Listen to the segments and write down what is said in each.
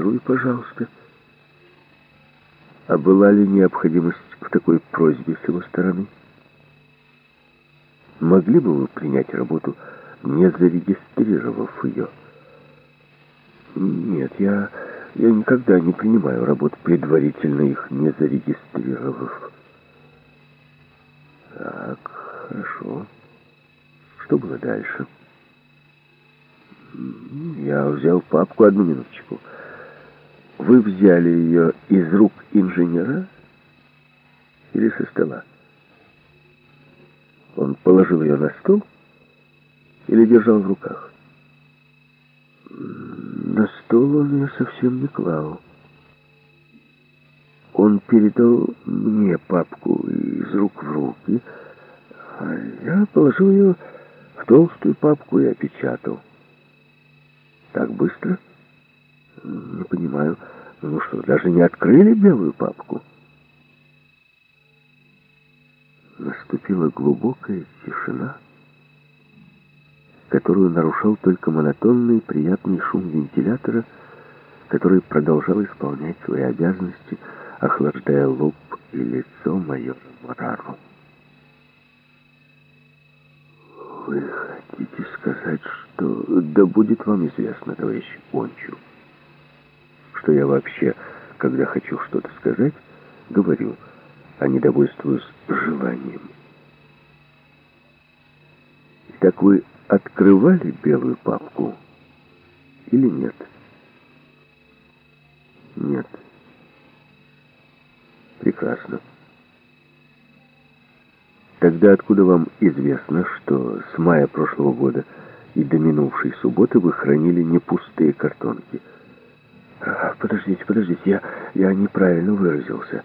Проассистируй, пожалуйста. А была ли необходимость в такой просьбе с его стороны? Могли бы вы принять работу, не зарегистрировав ее? Нет, я, я никогда не принимаю работу, предварительно их не зарегистрировав. Так, хорошо. Что было дальше? Я взял папку, одну минуточку. Вы взяли ее из рук инженера или со стола? Он положил ее на стол или держал в руках? На стол он ее совсем не клал. Он передал мне папку из рук в руки, а я положил ее в толстую папку и опечатал. Так быстро? Не понимаю. Ну что, даже не открыли белую папку? Наступила глубокая тишина, которую нарушал только монотонный приятный шум вентилятора, который продолжал исполнять свои обязанности, охлаждая лоб и лицо майора Марару. Вы хотите сказать, что... Да будет вам известно, товарищ Ончу, что я вообще, когда хочу что-то сказать, говорю, а не довольствуюсь желанием. Так вы открывали белую папку или нет? Нет. Прекрасно. Тогда откуда вам известно, что с мая прошлого года и до минувшей субботы вы хранили не пустые картонки? Подождите, подождите, я, я неправильно выразился.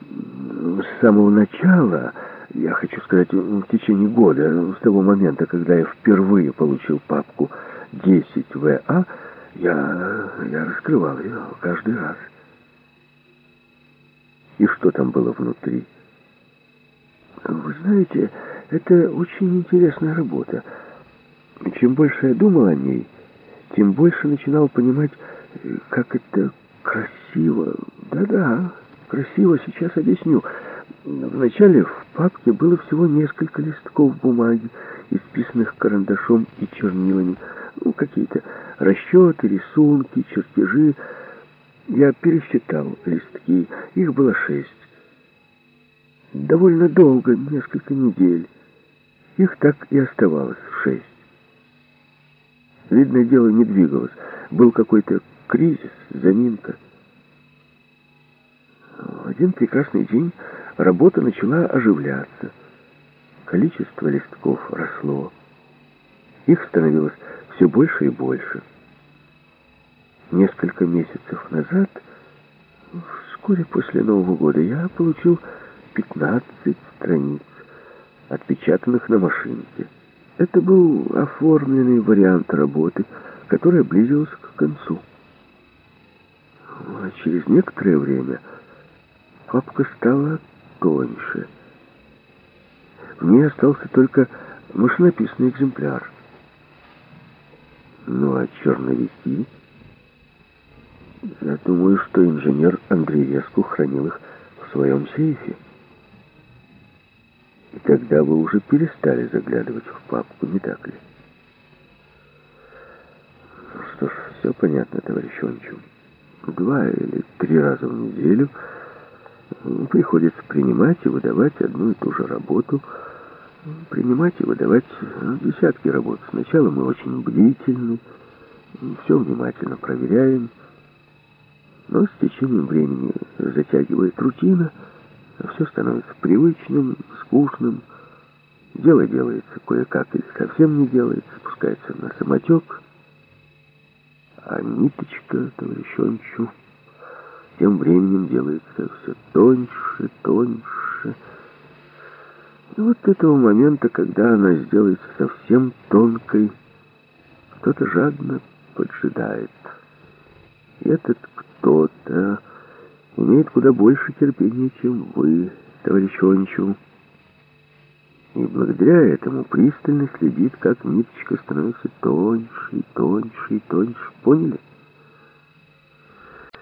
С самого начала, я хочу сказать, в течение года, с того момента, когда я впервые получил папку 10 ВА, я, я раскрывал ее каждый раз. И что там было внутри? Вы знаете, это очень интересная работа. Чем больше я думал о ней, тем больше начинал понимать, как это красиво. Да-да, красиво, сейчас объясню. Вначале в папке было всего несколько листков бумаги, исписанных карандашом и чернилами. Ну, какие-то расчеты, рисунки, чертежи. Я пересчитал листки, их было шесть довольно долго, несколько недель. Их так и оставалось шесть. Видно, дело не двигалось. Был какой-то кризис, заминка. В один прекрасный день работа начала оживляться. Количество листков росло. Их становилось все больше и больше. Несколько месяцев назад, вскоре после Нового года, я получил 15 страниц, отпечатанных на машинке. Это был оформленный вариант работы, которая близилась к концу. А через некоторое время папка стала тоньше. В ней остался только машинописный экземпляр. Ну а черновики... Я думаю, что инженер Андреевску хранил их в своем сейфе. И тогда вы уже перестали заглядывать в папку, не так ли? Ну что ж, все понятно, товарищ Ончу. Два или три раза в неделю приходится принимать и выдавать одну и ту же работу. Принимать и выдавать десятки работ. Сначала мы очень бдительны, все внимательно проверяем, но с течением времени затягивает рутина — все становится привычным, скучным. Дело делается кое-как или совсем не делается, спускается на самотек. А ниточка, товарищончу, тем временем делается все тоньше, тоньше. И вот этого момента, когда она сделается совсем тонкой, кто-то жадно поджидает. И этот кто-то имеет куда больше терпения, чем вы, товарищ Ончу. И благодаря этому пристально следит, как ниточка становится тоньше и тоньше и тоньше. Поняли?